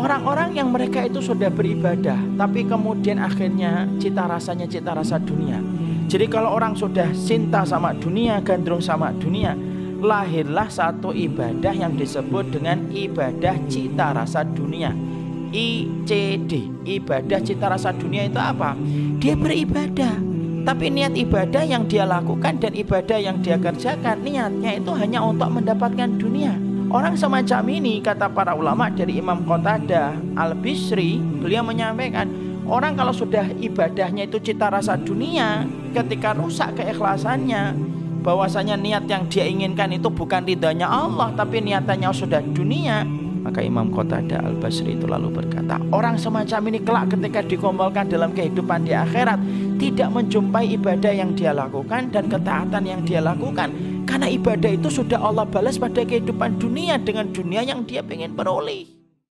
Orang-orang yang mereka itu sudah beribadah, tapi kemudian akhirnya cita rasanya cita rasa dunia. Jadi kalau orang sudah cinta sama dunia, gandrung sama dunia, lahirlah satu ibadah yang disebut dengan ibadah cita rasa dunia. ICD, ibadah cita rasa dunia itu apa? Dia beribadah, tapi niat ibadah yang dia lakukan dan ibadah yang dia kerjakan niatnya itu hanya untuk mendapatkan dunia. Orang semacam ini kata para ulama dari Imam Qatada Al-Bisri Beliau menyampaikan Orang kalau sudah ibadahnya itu cita rasa dunia Ketika rusak keikhlasannya bahwasanya niat yang dia inginkan itu bukan ridhanya Allah Tapi niatannya sudah dunia. Maka Imam Qatada Al-Basri itu lalu berkata Orang semacam ini kelak ketika dikomolkan dalam kehidupan di akhirat Tidak menjumpai ibadah yang dia lakukan dan ketaatan yang dia lakukan karena ibadah itu sudah Allah balas pada kehidupan dunia dengan dunia yang dia ingin peroleh.